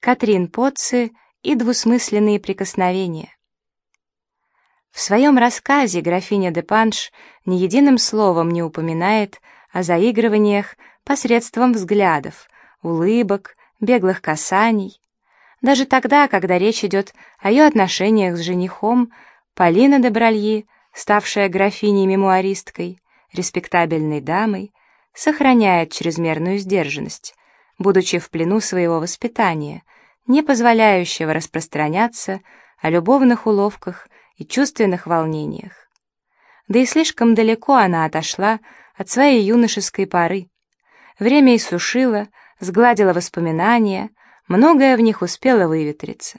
Катрин Потци и двусмысленные прикосновения. В своем рассказе графиня де Панш ни единым словом не упоминает о заигрываниях посредством взглядов, улыбок, беглых касаний. Даже тогда, когда речь идет о ее отношениях с женихом, Полина де Бральи, ставшая графиней-мемуаристкой, респектабельной дамой, сохраняет чрезмерную сдержанность, будучи в плену своего воспитания, не позволяющего распространяться о любовных уловках и чувственных волнениях. Да и слишком далеко она отошла от своей юношеской поры. Время иссушило, сгладило воспоминания, многое в них успело выветриться.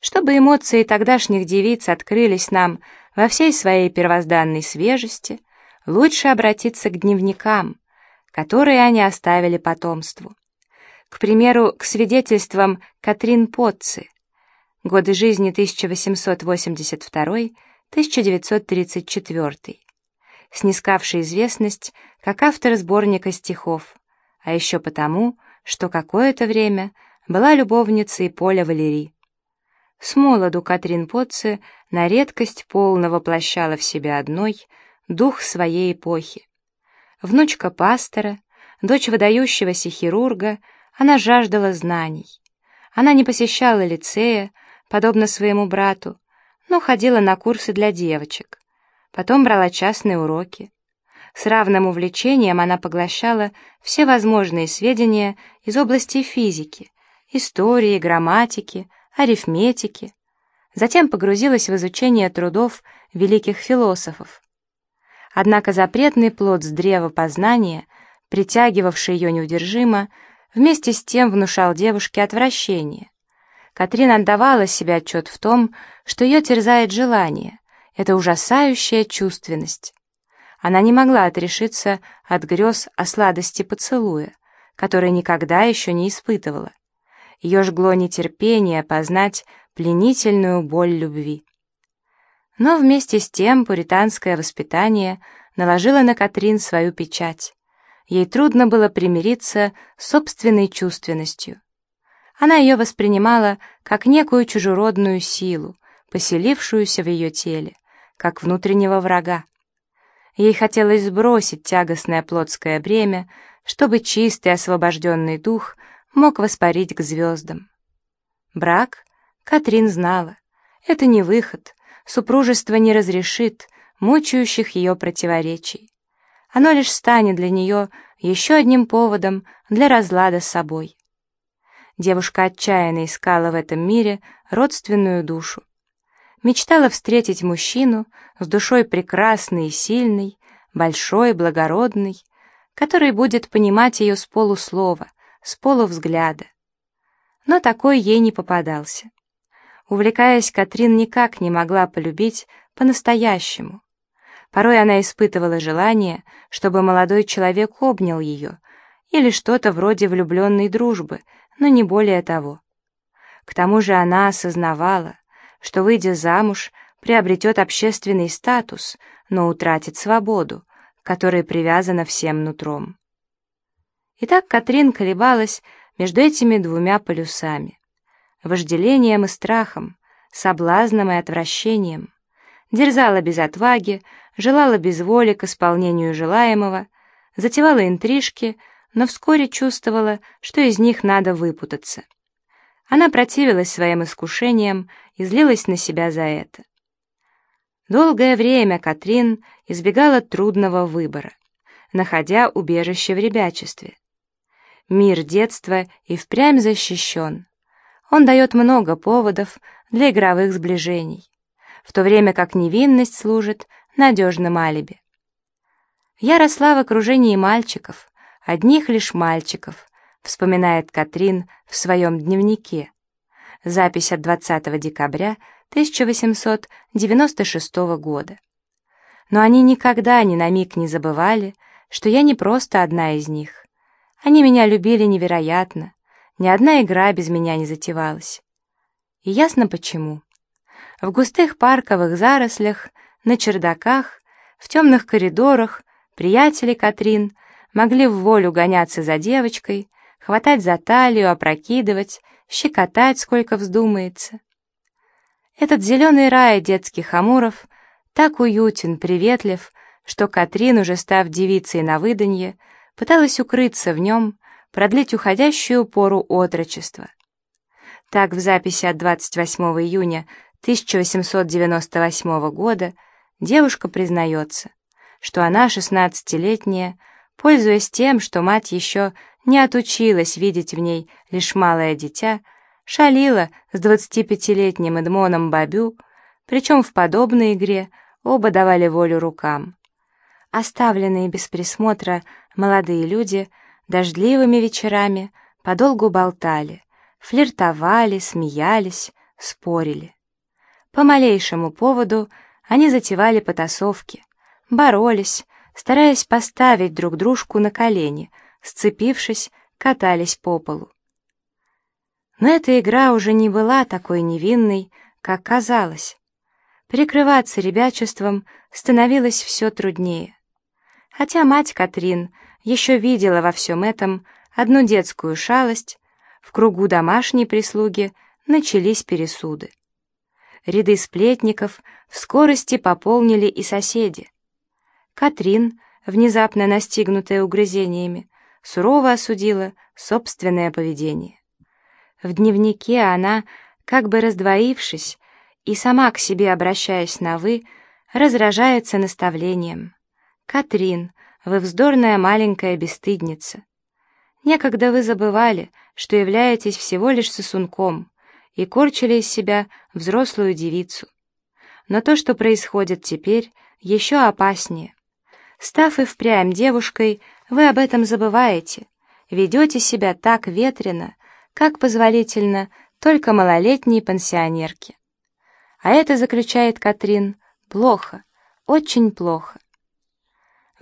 Чтобы эмоции тогдашних девиц открылись нам во всей своей первозданной свежести, лучше обратиться к дневникам, которые они оставили потомству. К примеру, к свидетельствам Катрин Потци, годы жизни 1882-1934, снискавший известность как автор сборника стихов, а еще потому, что какое-то время была любовницей Поля Валери. С молоду Катрин Потце на редкость полно воплощала в себе одной дух своей эпохи. Внучка пастора, дочь выдающегося хирурга, она жаждала знаний. Она не посещала лицея, подобно своему брату, но ходила на курсы для девочек. Потом брала частные уроки. С равным увлечением она поглощала все возможные сведения из области физики, истории, грамматики, арифметики. Затем погрузилась в изучение трудов великих философов. Однако запретный плод с древа познания, притягивавший ее неудержимо, вместе с тем внушал девушке отвращение. Катрин отдавала себе отчет в том, что ее терзает желание, это ужасающая чувственность. Она не могла отрешиться от грез о сладости поцелуя, который никогда еще не испытывала. Ее жгло нетерпение познать пленительную боль любви. Но вместе с тем пуританское воспитание наложило на Катрин свою печать. Ей трудно было примириться с собственной чувственностью. Она ее воспринимала как некую чужеродную силу, поселившуюся в ее теле, как внутреннего врага. Ей хотелось сбросить тягостное плотское бремя, чтобы чистый освобожденный дух мог воспарить к звездам. Брак, Катрин знала, это не выход, супружество не разрешит мучающих ее противоречий. Оно лишь станет для нее еще одним поводом для разлада с собой. Девушка отчаянно искала в этом мире родственную душу. Мечтала встретить мужчину с душой прекрасной и сильной, большой, благородной, который будет понимать ее с полуслова, с полувзгляда. Но такой ей не попадался. Увлекаясь, Катрин никак не могла полюбить по-настоящему. Порой она испытывала желание, чтобы молодой человек обнял ее, или что-то вроде влюбленной дружбы, но не более того. К тому же она осознавала, что, выйдя замуж, приобретет общественный статус, но утратит свободу, которой привязана всем нутром. Итак, Катрин колебалась между этими двумя полюсами — вожделением и страхом, соблазном и отвращением, дерзала без отваги, желала без воли к исполнению желаемого, затевала интрижки, но вскоре чувствовала, что из них надо выпутаться. Она противилась своим искушениям и злилась на себя за это. Долгое время Катрин избегала трудного выбора, находя убежище в ребячестве. Мир детства и впрямь защищен. Он дает много поводов для игровых сближений, в то время как невинность служит надежным алиби. Я росла в окружении мальчиков, одних лишь мальчиков, вспоминает Катрин в своем дневнике. Запись от 20 декабря 1896 года. Но они никогда ни на миг не забывали, что я не просто одна из них. Они меня любили невероятно, ни одна игра без меня не затевалась. И ясно почему. В густых парковых зарослях, на чердаках, в темных коридорах приятели Катрин могли в волю гоняться за девочкой, хватать за талию, опрокидывать, щекотать, сколько вздумается. Этот зеленый рай детских амуров так уютен, приветлив, что Катрин, уже став девицей на выданье, пыталась укрыться в нем, продлить уходящую пору отрочества. Так в записи от 28 июня 1898 года девушка признается, что она, 16-летняя, пользуясь тем, что мать еще не отучилась видеть в ней лишь малое дитя, шалила с 25-летним Эдмоном Бабю, причем в подобной игре оба давали волю рукам. Оставленные без присмотра молодые люди дождливыми вечерами подолгу болтали, флиртовали, смеялись, спорили. По малейшему поводу они затевали потасовки, боролись, стараясь поставить друг дружку на колени, сцепившись, катались по полу. Но эта игра уже не была такой невинной, как казалось. Прикрываться ребячеством становилось все труднее. Хотя мать Катрин еще видела во всем этом одну детскую шалость, в кругу домашней прислуги начались пересуды. Ряды сплетников в скорости пополнили и соседи. Катрин, внезапно настигнутая угрызениями, сурово осудила собственное поведение. В дневнике она, как бы раздвоившись и сама к себе обращаясь на «вы», разражается наставлением. «Катрин, вы вздорная маленькая бесстыдница. Некогда вы забывали, что являетесь всего лишь сосунком, и корчили из себя взрослую девицу. Но то, что происходит теперь, еще опаснее. Став и впрямь девушкой, вы об этом забываете, ведете себя так ветрено, как позволительно только малолетней пансионерке. А это, заключает Катрин, плохо, очень плохо.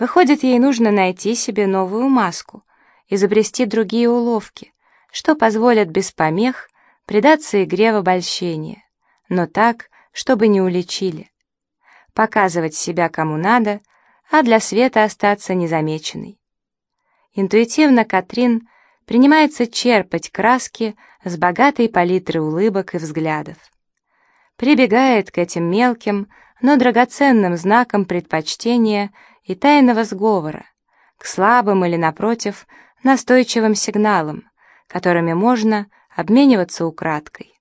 Выходит, ей нужно найти себе новую маску, изобрести другие уловки, что позволят без помех предаться игре в обольщение, но так, чтобы не уличили. Показывать себя кому надо, а для света остаться незамеченной. Интуитивно Катрин принимается черпать краски с богатой палитры улыбок и взглядов. Прибегает к этим мелким, но драгоценным знакам предпочтения и тайного сговора, к слабым или, напротив, настойчивым сигналам, которыми можно обмениваться украдкой.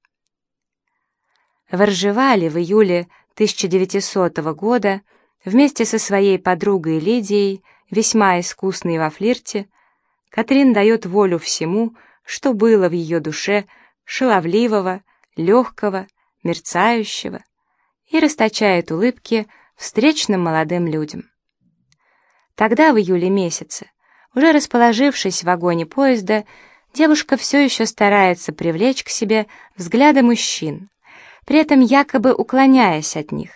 В Ржевале в июле 1900 года вместе со своей подругой Лидией, весьма искусной во флирте, Катрин дает волю всему, что было в ее душе шаловливого, легкого, мерцающего, и расточает улыбки встречным молодым людям. Тогда, в июле месяце, уже расположившись в вагоне поезда, девушка все еще старается привлечь к себе взгляды мужчин, при этом якобы уклоняясь от них.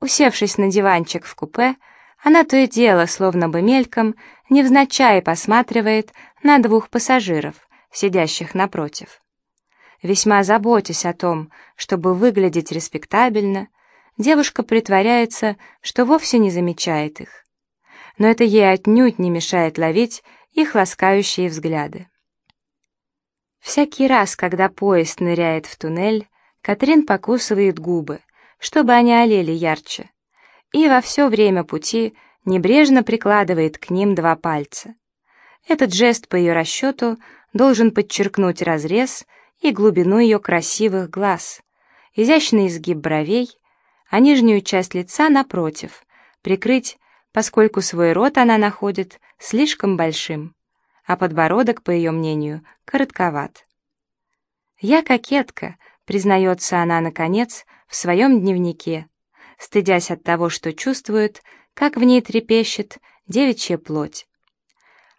Усевшись на диванчик в купе, она то и дело, словно бы мельком, невзначай посматривает на двух пассажиров, сидящих напротив. Весьма заботясь о том, чтобы выглядеть респектабельно, девушка притворяется, что вовсе не замечает их. Но это ей отнюдь не мешает ловить их ласкающие взгляды. Всякий раз, когда поезд ныряет в туннель, Катрин покусывает губы, чтобы они олели ярче, и во все время пути небрежно прикладывает к ним два пальца. Этот жест, по ее расчету, должен подчеркнуть разрез и глубину ее красивых глаз, изящный изгиб бровей, а нижнюю часть лица, напротив, прикрыть, поскольку свой рот она находит слишком большим а подбородок, по ее мнению, коротковат. «Я кокетка», — признается она, наконец, в своем дневнике, стыдясь от того, что чувствует, как в ней трепещет девичья плоть.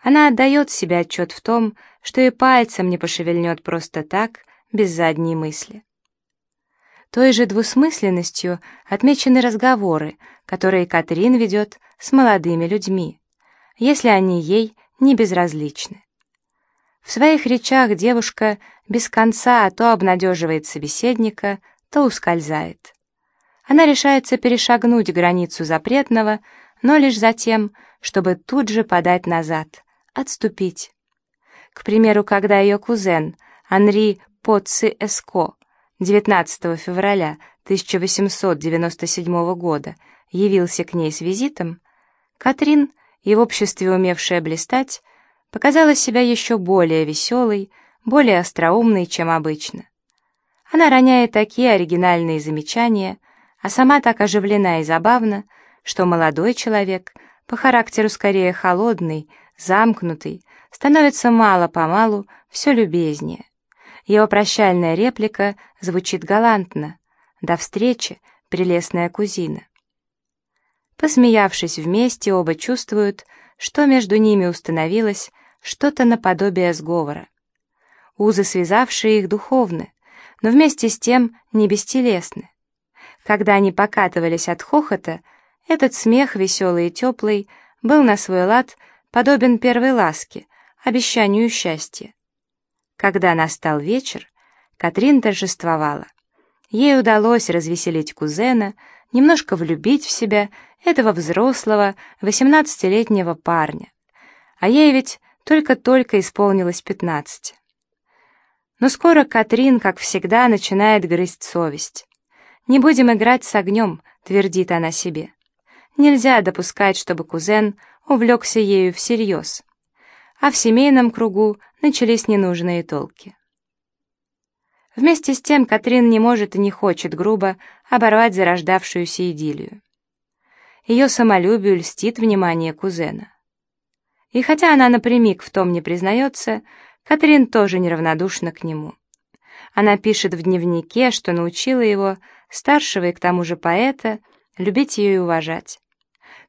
Она отдает себе отчет в том, что и пальцем не пошевельнет просто так, без задней мысли. Той же двусмысленностью отмечены разговоры, которые Катрин ведет с молодыми людьми, если они ей не безразличны. В своих речах девушка без конца то обнадеживает собеседника, то ускользает. Она решается перешагнуть границу запретного, но лишь за тем, чтобы тут же подать назад, отступить. К примеру, когда ее кузен Анри Поцци Эско 19 февраля 1897 года явился к ней с визитом, Катрин, и в обществе умевшая блистать, показала себя еще более веселой, более остроумной, чем обычно. Она роняет такие оригинальные замечания, а сама так оживлена и забавна, что молодой человек, по характеру скорее холодный, замкнутый, становится мало-помалу все любезнее. Его прощальная реплика звучит галантно. «До встречи, прелестная кузина». Посмеявшись вместе, оба чувствуют, что между ними установилось что-то наподобие сговора. Узы, связавшие их, духовны, но вместе с тем не бестелесны. Когда они покатывались от хохота, этот смех, веселый и теплый, был на свой лад подобен первой ласке, обещанию счастья. Когда настал вечер, Катрин торжествовала. Ей удалось развеселить кузена, немножко влюбить в себя этого взрослого, восемнадцатилетнего парня. А ей ведь только-только исполнилось пятнадцать. Но скоро Катрин, как всегда, начинает грызть совесть. «Не будем играть с огнем», — твердит она себе. Нельзя допускать, чтобы кузен увлекся ею всерьез. А в семейном кругу начались ненужные толки. Вместе с тем Катрин не может и не хочет грубо оборвать зарождавшуюся идиллию. Ее самолюбию льстит внимание кузена. И хотя она напрямик в том не признается, Катрин тоже неравнодушна к нему. Она пишет в дневнике, что научила его, старшего и к тому же поэта, любить ее и уважать.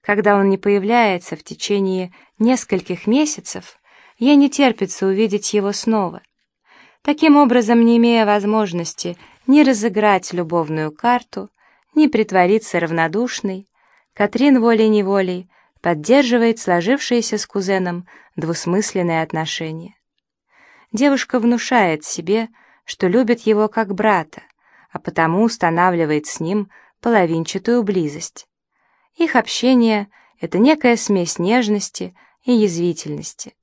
Когда он не появляется в течение нескольких месяцев, ей не терпится увидеть его снова. Таким образом, не имея возможности ни разыграть любовную карту, ни притвориться равнодушной, Катрин волей-неволей поддерживает сложившиеся с кузеном двусмысленные отношения. Девушка внушает себе, что любит его как брата, а потому устанавливает с ним половинчатую близость. Их общение — это некая смесь нежности и язвительности.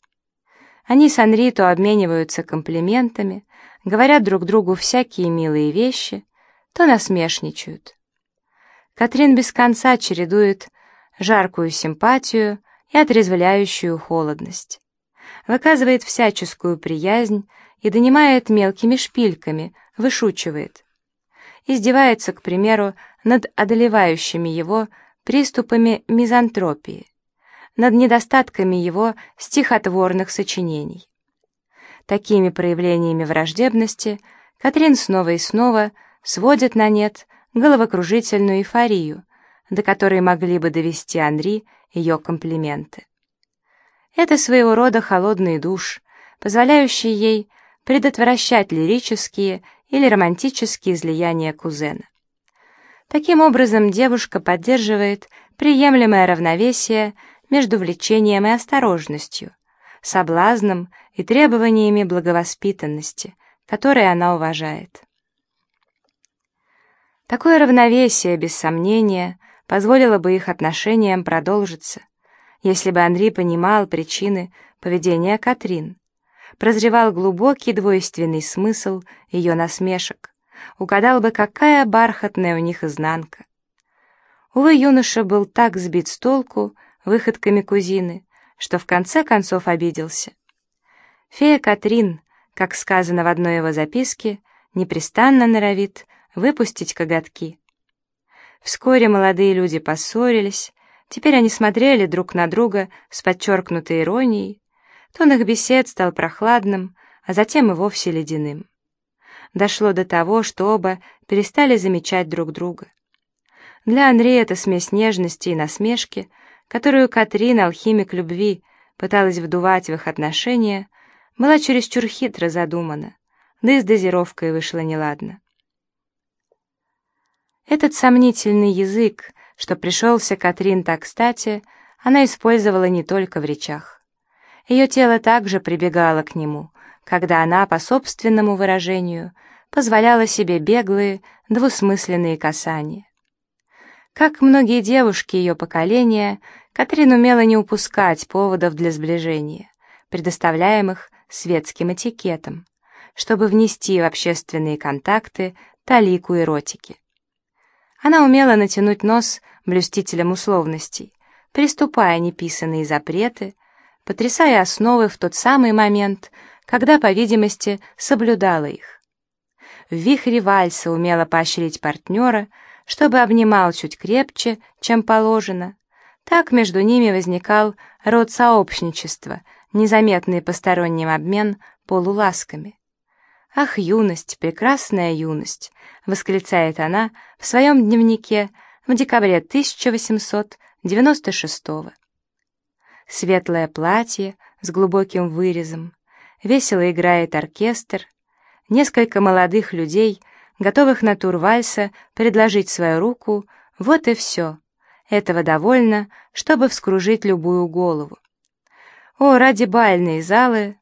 Они с Анри то обмениваются комплиментами, говорят друг другу всякие милые вещи, то насмешничают. Катрин без конца чередует жаркую симпатию и отрезвляющую холодность. Выказывает всяческую приязнь и донимает мелкими шпильками, вышучивает. Издевается, к примеру, над одолевающими его приступами мизантропии, над недостатками его стихотворных сочинений. Такими проявлениями враждебности Катрин снова и снова сводит на нет головокружительную эйфорию, до которой могли бы довести Анри ее комплименты. Это своего рода холодный душ, позволяющий ей предотвращать лирические или романтические излияния кузена. Таким образом, девушка поддерживает приемлемое равновесие между влечением и осторожностью, соблазном и требованиями благовоспитанности, которые она уважает. Такое равновесие, без сомнения, позволило бы их отношениям продолжиться, если бы Анри понимал причины поведения Катрин, прозревал глубокий двойственный смысл ее насмешек, угадал бы, какая бархатная у них изнанка. Увы, юноша был так сбит с толку выходками кузины, что в конце концов обиделся. Фея Катрин, как сказано в одной его записке, непрестанно норовит выпустить коготки. Вскоре молодые люди поссорились, теперь они смотрели друг на друга с подчеркнутой иронией. Тон их бесед стал прохладным, а затем и вовсе ледяным. Дошло до того, что оба перестали замечать друг друга. Для Андрея это смесь нежности и насмешки, которую Катрин, алхимик любви, пыталась вдувать в их отношения, была чересчур хитро задумана, да и с дозировкой вышло неладно. Этот сомнительный язык, что пришелся Катрин так кстати, она использовала не только в речах. Ее тело также прибегало к нему, когда она, по собственному выражению, позволяла себе беглые, двусмысленные касания. Как многие девушки ее поколения, Катрин умела не упускать поводов для сближения, предоставляемых светским этикетом, чтобы внести в общественные контакты талику эротики. Она умела натянуть нос блюстителям условностей, приступая неписанные запреты, потрясая основы в тот самый момент, когда, по видимости, соблюдала их. В вихре вальса умела поощрить партнера, чтобы обнимал чуть крепче, чем положено. Так между ними возникал род сообщничества, незаметный посторонним обмен полуласками. «Ах, юность, прекрасная юность!» — восклицает она в своем дневнике в декабре 1896 -го. Светлое платье с глубоким вырезом, весело играет оркестр, несколько молодых людей, готовых на тур вальса предложить свою руку, вот и все. Этого довольно, чтобы вскружить любую голову. О, ради бальной залы,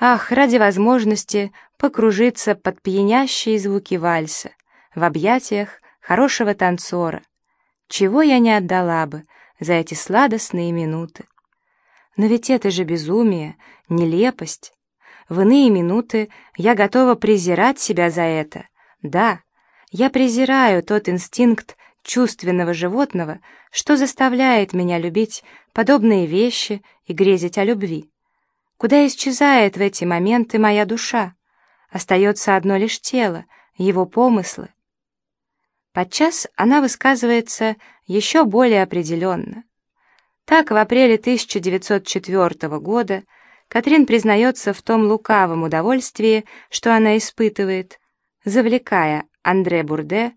ах, ради возможности покружиться под пьянящие звуки вальса, в объятиях хорошего танцора. Чего я не отдала бы за эти сладостные минуты. Но ведь это же безумие, нелепость. В иные минуты я готова презирать себя за это. Да, я презираю тот инстинкт чувственного животного, что заставляет меня любить подобные вещи и грезить о любви. Куда исчезает в эти моменты моя душа? Остается одно лишь тело, его помыслы. Подчас она высказывается еще более определенно. Так, в апреле 1904 года Катрин признается в том лукавом удовольствии, что она испытывает, завлекая Андре Бурде,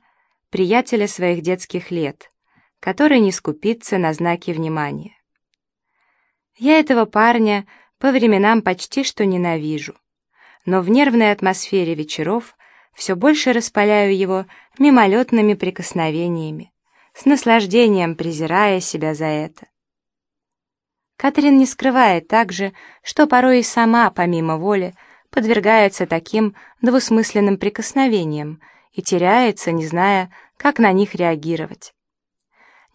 приятеля своих детских лет, который не скупится на знаки внимания. Я этого парня по временам почти что ненавижу, но в нервной атмосфере вечеров все больше распаляю его мимолетными прикосновениями, с наслаждением презирая себя за это. Катрин не скрывает также, что порой и сама, помимо воли, подвергается таким двусмысленным прикосновениям и теряется, не зная, как на них реагировать.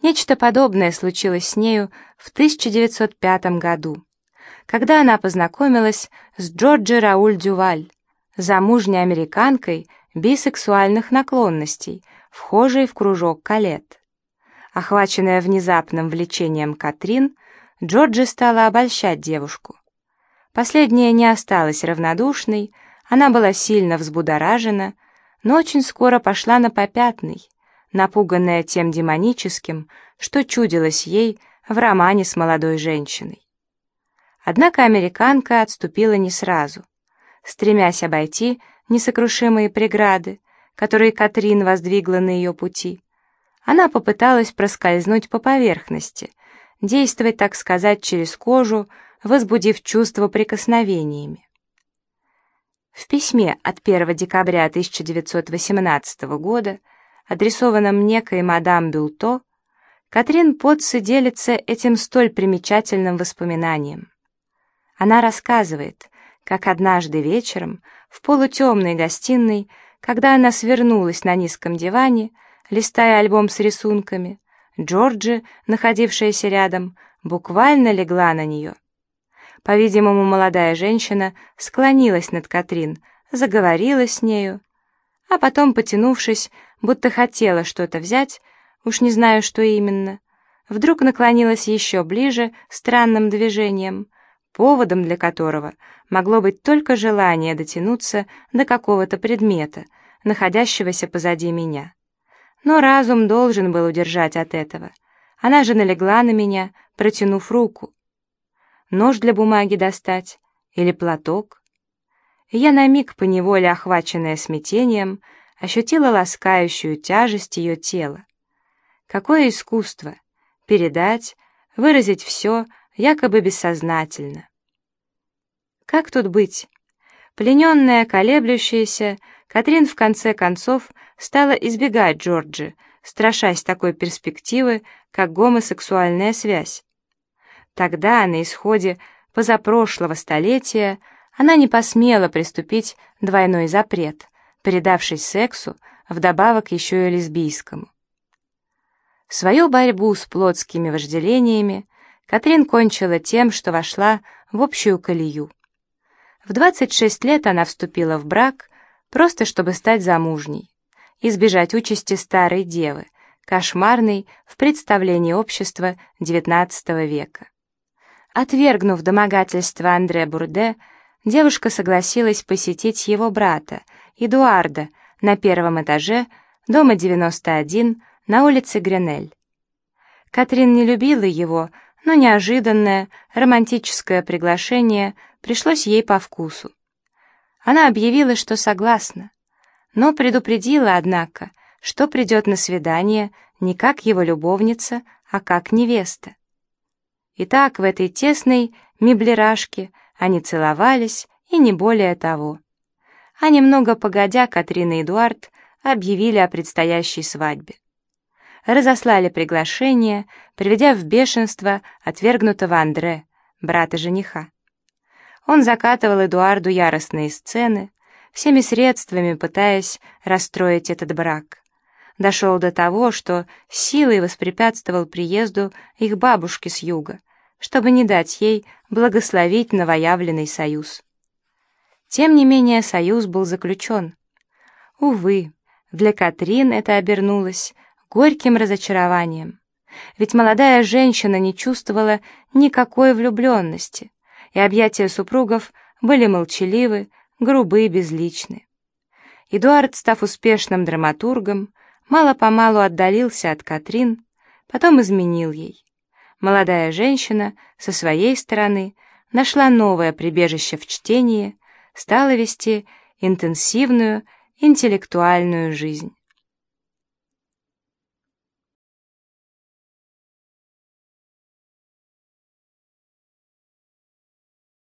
Нечто подобное случилось с нею в 1905 году, когда она познакомилась с Джорджи Рауль Дюваль, замужней американкой бисексуальных наклонностей, вхожей в кружок Калет. Охваченная внезапным влечением Катрин, Джорджи стала обольщать девушку. Последняя не осталась равнодушной, она была сильно взбудоражена, но очень скоро пошла на попятный, напуганная тем демоническим, что чудилось ей в романе с молодой женщиной. Однако американка отступила не сразу, стремясь обойти несокрушимые преграды, которые Катрин воздвигла на ее пути. Она попыталась проскользнуть по поверхности — действовать, так сказать, через кожу, возбудив чувство прикосновениями. В письме от 1 декабря 1918 года, адресованном некой мадам Бюлто, Катрин Потце делится этим столь примечательным воспоминанием. Она рассказывает, как однажды вечером в полутемной гостиной, когда она свернулась на низком диване, листая альбом с рисунками, Джорджи, находившаяся рядом, буквально легла на нее. По-видимому, молодая женщина склонилась над Катрин, заговорила с нею, а потом, потянувшись, будто хотела что-то взять, уж не знаю, что именно, вдруг наклонилась еще ближе странным движением, поводом для которого могло быть только желание дотянуться до какого-то предмета, находящегося позади меня. Но разум должен был удержать от этого. Она же налегла на меня, протянув руку. Нож для бумаги достать или платок. Я на миг, поневоле охваченная смятением, ощутила ласкающую тяжесть ее тела. Какое искусство! Передать, выразить все, якобы бессознательно. Как тут быть? Плененная, колеблющаяся, Катрин в конце концов стала избегать Джорджи, страшась такой перспективы, как гомосексуальная связь. Тогда, на исходе позапрошлого столетия, она не посмела приступить двойной запрет, передавшись сексу, вдобавок еще и лесбийскому. Свою борьбу с плотскими вожделениями Катрин кончила тем, что вошла в общую колею. В 26 лет она вступила в брак, просто чтобы стать замужней, избежать участи старой девы, кошмарной в представлении общества XIX века. Отвергнув домогательство Андре Бурде, девушка согласилась посетить его брата, Эдуарда, на первом этаже дома 91 на улице Гренель. Катрин не любила его, но неожиданное романтическое приглашение пришлось ей по вкусу. Она объявила, что согласна, но предупредила, однако, что придет на свидание не как его любовница, а как невеста. Итак, в этой тесной меблерашке они целовались, и не более того. А немного погодя, Катрина и Эдуард объявили о предстоящей свадьбе. Разослали приглашение, приведя в бешенство отвергнутого Андре, брата жениха. Он закатывал Эдуарду яростные сцены, всеми средствами пытаясь расстроить этот брак. Дошел до того, что силой воспрепятствовал приезду их бабушки с юга, чтобы не дать ей благословить новоявленный союз. Тем не менее, союз был заключен. Увы, для Катрин это обернулось горьким разочарованием. Ведь молодая женщина не чувствовала никакой влюбленности, и объятия супругов были молчаливы, грубы и безличны. Эдуард, став успешным драматургом, мало-помалу отдалился от Катрин, потом изменил ей. Молодая женщина со своей стороны нашла новое прибежище в чтении, стала вести интенсивную интеллектуальную жизнь.